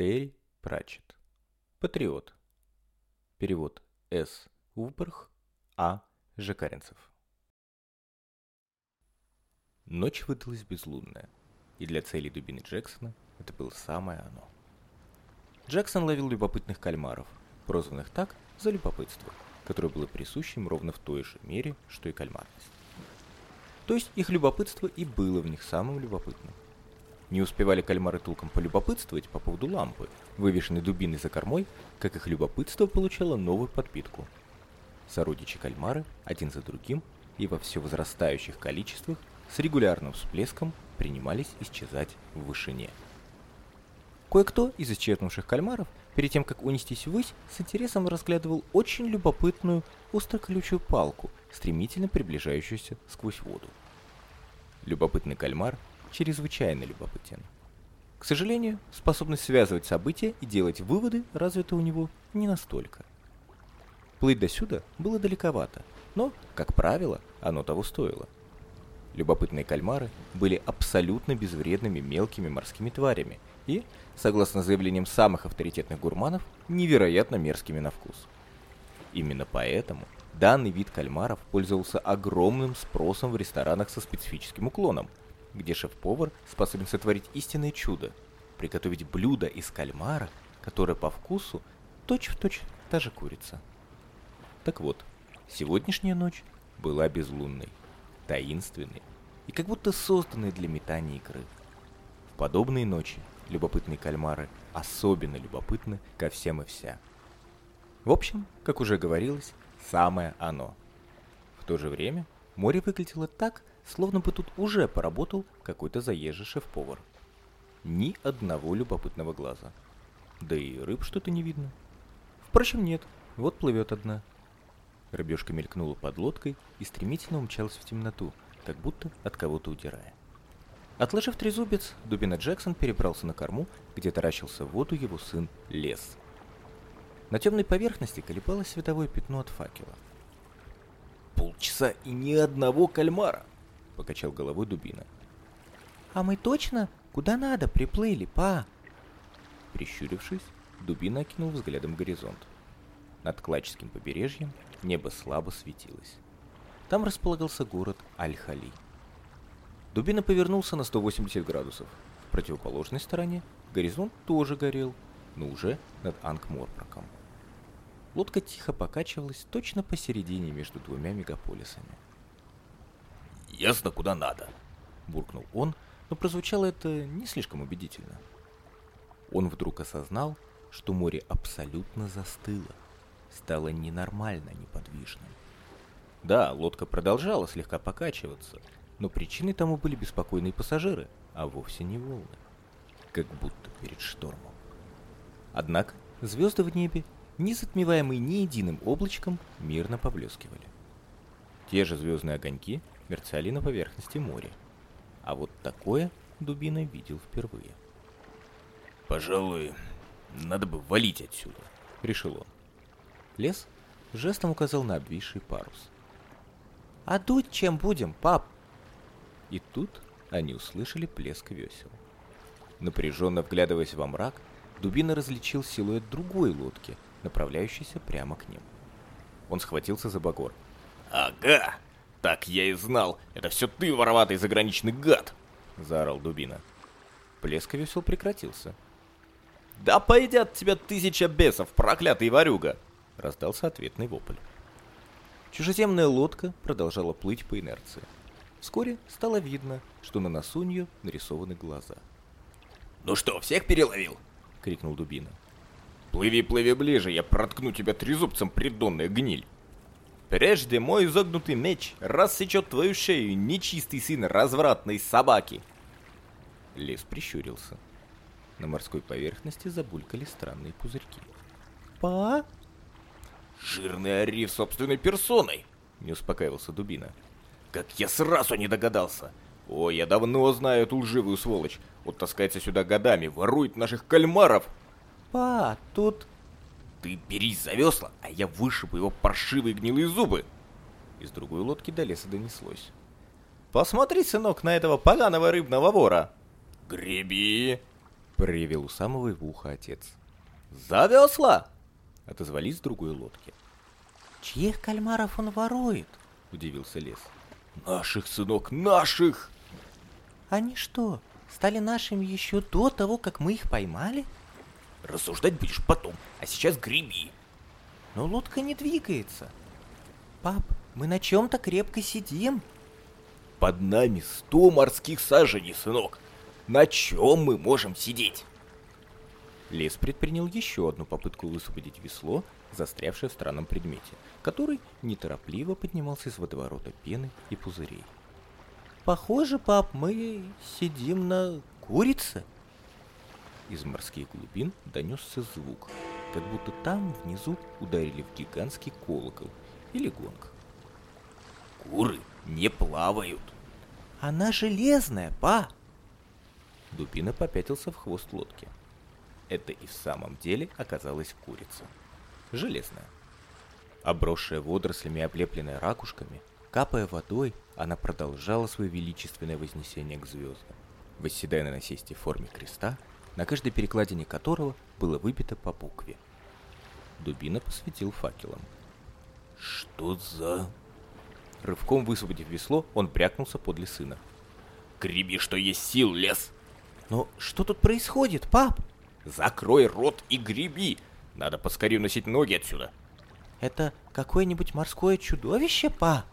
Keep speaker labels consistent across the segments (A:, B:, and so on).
A: Терри Пратчетт. Патриот. Перевод С. Уберх, А. Жекаринцев. Ночь выдалась безлунная, и для целей дубины Джексона это было самое оно. Джексон ловил любопытных кальмаров, прозванных так за любопытство, которое было присуще им ровно в той же мере, что и кальмарность. То есть их любопытство и было в них самым любопытным. Не успевали кальмары толком полюбопытствовать по поводу лампы, вывешенной дубиной за кормой, как их любопытство получало новую подпитку. Сородичи кальмары, один за другим, и во все возрастающих количествах, с регулярным всплеском принимались исчезать в вышине. Кое-кто из исчезнувших кальмаров, перед тем, как унестись ввысь, с интересом разглядывал очень любопытную остроколючую палку, стремительно приближающуюся сквозь воду. Любопытный кальмар чрезвычайно любопытен. К сожалению, способность связывать события и делать выводы развита у него не настолько. Плыть до сюда было далековато, но, как правило, оно того стоило. Любопытные кальмары были абсолютно безвредными мелкими морскими тварями и, согласно заявлениям самых авторитетных гурманов, невероятно мерзкими на вкус. Именно поэтому Данный вид кальмаров пользовался огромным спросом в ресторанах со специфическим уклоном, где шеф-повар способен сотворить истинное чудо – приготовить блюдо из кальмара, которое по вкусу точь-в-точь точь та же курица. Так вот, сегодняшняя ночь была безлунной, таинственной и как будто созданной для метания икры. В подобные ночи любопытные кальмары особенно любопытны ко всем и вся. В общем, как уже говорилось, самое оно. В то же время море выглядело так, словно бы тут уже поработал какой-то заезжий шеф-повар. Ни одного любопытного глаза. Да и рыб что-то не видно. Впрочем, нет, вот плывет одна. Рыбешка мелькнула под лодкой и стремительно умчалась в темноту, как будто от кого-то удирая. Отложив трезубец, Дубина Джексон перебрался на корму, где таращился в воду его сын Лес. На темной поверхности колебалось световое пятно от факела.
B: «Полчаса и ни одного кальмара!» — покачал головой Дубина.
C: «А мы точно куда надо приплыли, па?»
A: Прищурившись, Дубина окинул взглядом горизонт. Над Клачским побережьем небо слабо светилось. Там располагался город Аль-Хали. Дубина повернулся на 180 градусов. В противоположной стороне горизонт тоже горел, но уже над Ангморпраком. Лодка тихо покачивалась точно посередине между двумя мегаполисами.
B: «Ясно, куда надо», —
A: буркнул он, но прозвучало это не слишком убедительно. Он вдруг осознал, что море абсолютно застыло, стало ненормально неподвижным. Да, лодка продолжала слегка покачиваться, но причиной тому были беспокойные пассажиры, а вовсе не волны. Как будто перед штормом. Однако звезды в небе не затмеваемые ни единым облачком, мирно поблескивали. Те же звездные огоньки мерцали на поверхности моря. А вот такое Дубина видел впервые.
B: «Пожалуй, надо бы валить отсюда», — решил он.
A: Лес жестом указал на обвисший парус.
C: «А дуть чем будем, пап?»
A: И тут они услышали плеск весел. Напряженно вглядываясь во мрак, Дубина различил силуэт другой лодки — направляющийся прямо к ним. Он схватился за багор.
B: «Ага! Так я и знал! Это все ты, вороватый заграничный гад!» — заорал Дубина.
A: Плеск весел прекратился.
B: «Да поедят тебя тысяча бесов, проклятый ворюга!»
A: — раздался ответный вопль. Чужеземная лодка продолжала плыть по инерции. Вскоре стало видно, что на носу нее нарисованы глаза.
B: «Ну что, всех переловил?» — крикнул Дубина. Плыви, плыви ближе, я проткну тебя трезубцем, придонная гниль. Прежде мой изогнутый меч рассечет твою шею, нечистый сын развратной собаки.
A: Лес прищурился. На морской поверхности забулькали странные пузырьки.
C: «Па?»
B: «Жирный ориф собственной персоной!» — не успокаивался Дубина. «Как я сразу не догадался! О, я давно знаю эту лживую сволочь! Вот таскается сюда годами, ворует наших кальмаров,
C: Па, тут...
B: Ты берись за весла, а я вышибу его паршивые гнилые зубы.
A: Из другой лодки до леса донеслось.
B: Посмотри, сынок, на этого поганого рыбного вора. Греби.
A: Проревел у самого его уха отец. «За весла!» — отозвались с другой лодки.
C: Чьих кальмаров он ворует?
A: Удивился Лес.
B: Наших, сынок, наших!
C: Они что, стали нашими еще до того, как мы их поймали?
B: Рассуждать будешь потом, а сейчас греби.
C: Но лодка не двигается. Пап, мы на чем-то крепко сидим.
B: Под нами сто морских саженей, сынок. На чем мы можем сидеть?
A: Лес предпринял еще одну попытку высвободить весло, застрявшее в странном предмете, который неторопливо поднимался из водоворота пены и пузырей.
C: Похоже, пап, мы сидим на курице.
A: Из морских глубин донесся звук, как будто там внизу ударили в гигантский колокол или гонг.
B: Куры не плавают.
C: Она железная, па.
A: Дубина попятился в хвост лодки. Это и в самом деле оказалась курица. Железная. Обросшая водорослями и облепленная ракушками, капая водой, она продолжала свое величественное вознесение к звездам, восседая на насесте в форме креста, на каждой перекладине которого было выбито по букве. Дубина посветил факелом.
B: «Что за...»
A: Рывком высвободив весло, он брякнулся подле сына.
B: «Греби, что есть сил, лес!»
C: «Но что тут происходит, пап?»
B: «Закрой рот и греби! Надо поскорее носить ноги отсюда!»
C: «Это какое-нибудь морское чудовище, па?»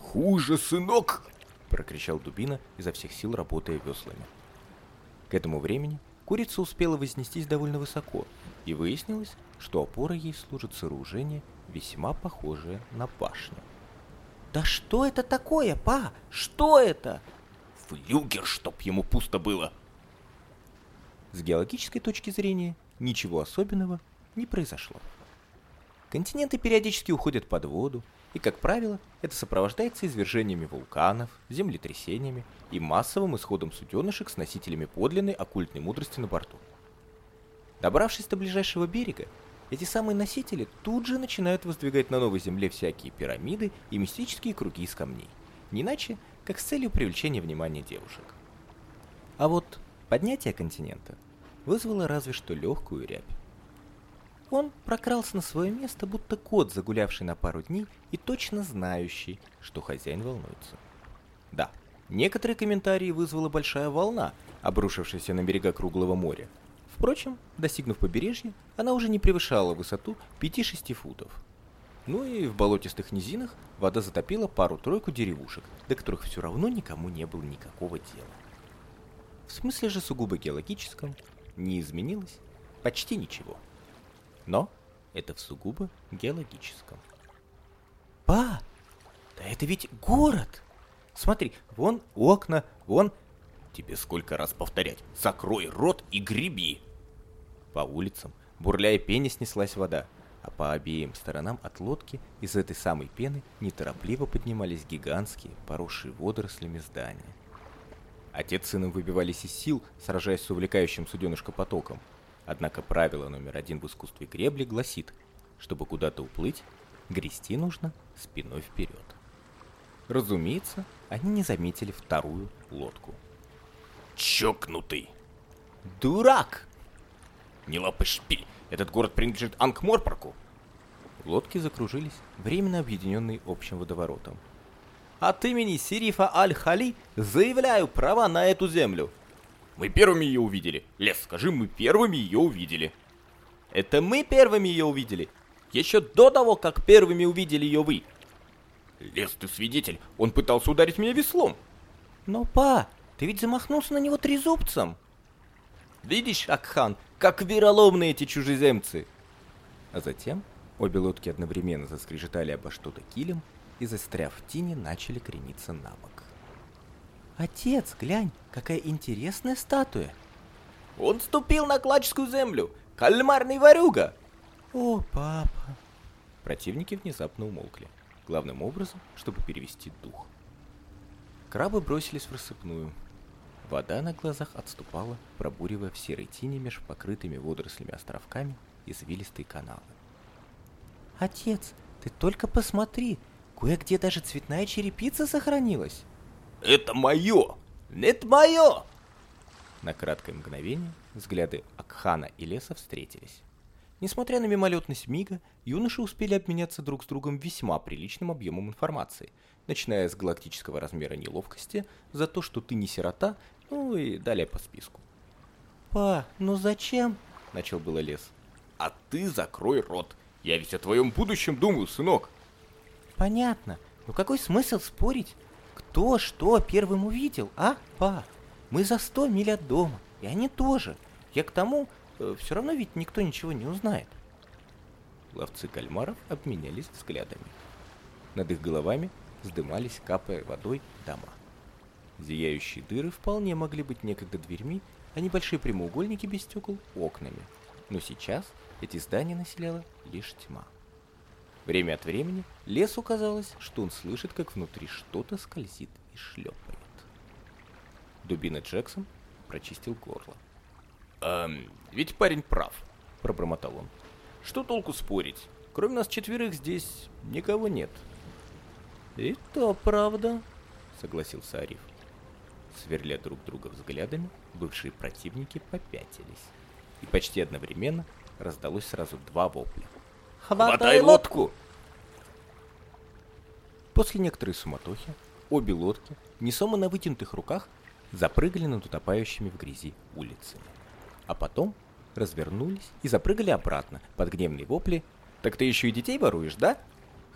B: «Хуже, сынок!»
A: — прокричал Дубина, изо всех сил работая веслами. К этому времени курица успела вознестись довольно высоко, и выяснилось, что опорой ей служит сооружение, весьма похожее на башню.
C: «Да что это такое, па? Что это?»
B: «Флюгер, чтоб ему пусто было!»
A: С геологической точки зрения ничего особенного не произошло. Континенты периодически уходят под воду, и, как правило, это сопровождается извержениями вулканов, землетрясениями и массовым исходом суденышек с носителями подлинной оккультной мудрости на борту. Добравшись до ближайшего берега, эти самые носители тут же начинают воздвигать на новой земле всякие пирамиды и мистические круги из камней, не иначе, как с целью привлечения внимания девушек. А вот поднятие континента вызвало разве что легкую рябь. Он прокрался на свое место, будто кот, загулявший на пару дней и точно знающий, что хозяин волнуется. Да, некоторые комментарии вызвала большая волна, обрушившаяся на берега круглого моря. Впрочем, достигнув побережья, она уже не превышала высоту 5-6 футов. Ну и в болотистых низинах вода затопила пару-тройку деревушек, до которых все равно никому не было никакого дела. В смысле же сугубо геологическом не изменилось почти ничего. Но это в сугубо геологическом.
C: Па, да это ведь город! Смотри, вон окна, вон...
B: Тебе сколько раз повторять? Закрой рот и греби!
A: По улицам, бурляя пене, снеслась вода, а по обеим сторонам от лодки из этой самой пены неторопливо поднимались гигантские, поросшие водорослями здания. Отец с сыном выбивались из сил, сражаясь с увлекающим суденышко потоком. Однако правило номер один в искусстве гребли гласит, чтобы куда-то уплыть, грести нужно спиной вперед. Разумеется, они не заметили вторую лодку.
B: Чокнутый!
C: Дурак!
B: Не лапай шпиль! Этот город принадлежит Ангморпорку!
A: Лодки закружились, временно объединенные общим водоворотом.
C: От имени Сирифа Аль-Хали заявляю права на эту землю.
B: Мы первыми ее увидели. Лес, скажи, мы первыми ее увидели.
C: Это мы первыми ее увидели. Еще до того, как первыми увидели ее вы.
B: Лес, ты свидетель. Он пытался ударить меня веслом.
C: Но, па, ты ведь замахнулся на него трезубцем. Видишь, Акхан, как вероломны эти чужеземцы.
A: А затем обе лодки одновременно заскрежетали обо что-то килем и, застряв в тине, начали крениться на бок.
C: Отец, глянь, какая интересная статуя.
B: Он ступил на клачскую землю. Кальмарный ворюга.
C: О, папа.
A: Противники внезапно умолкли. Главным образом, чтобы перевести дух. Крабы бросились в рассыпную. Вода на глазах отступала, пробуривая в серой тине меж покрытыми водорослями островками извилистые каналы.
C: Отец, ты только посмотри, кое-где даже цветная черепица сохранилась.
B: Это мое! Это мое!
A: На краткое мгновение взгляды Акхана и Леса встретились. Несмотря на мимолетность мига, юноши успели обменяться друг с другом весьма приличным объемом информации, начиная с галактического размера неловкости за то, что ты не сирота, ну и далее по списку.
C: «Па, ну зачем?» — начал было Лес.
B: «А ты закрой рот. Я ведь о твоем будущем думаю, сынок».
C: «Понятно. Но какой смысл спорить? Кто что первым увидел, а, па?» Мы за сто миль от дома, и они тоже. Я к тому, э, все равно ведь никто ничего не узнает.
A: Ловцы кальмаров обменялись взглядами. Над их головами вздымались, капая водой, дома. Зияющие дыры вполне могли быть некогда дверьми, а небольшие прямоугольники без стекол — окнами. Но сейчас эти здания населяла лишь тьма. Время от времени лесу казалось, что он слышит, как внутри что-то скользит и шлепает. Дубина Джексон прочистил горло.
B: «Эм, ведь парень прав», — пробормотал он. «Что толку спорить? Кроме нас четверых здесь никого нет».
C: «И то правда», — согласился Ариф.
A: Сверля друг друга взглядами, бывшие противники попятились. И почти одновременно раздалось сразу два вопля.
B: «Хватай лодку!»
A: После некоторой суматохи обе лодки, несомо на вытянутых руках, запрыгали над утопающими в грязи улицами. А потом развернулись и запрыгали обратно под гневные вопли «Так ты еще и детей воруешь, да?»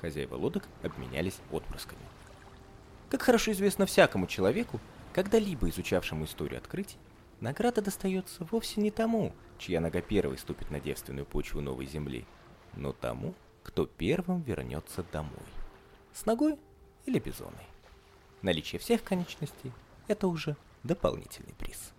A: Хозяева лодок обменялись отпрысками. Как хорошо известно всякому человеку, когда-либо изучавшему историю открытий, награда достается вовсе не тому, чья нога первой ступит на девственную почву новой земли, но тому, кто первым вернется домой. С ногой или бизоной. Наличие всех конечностей – это уже дополнительный приз.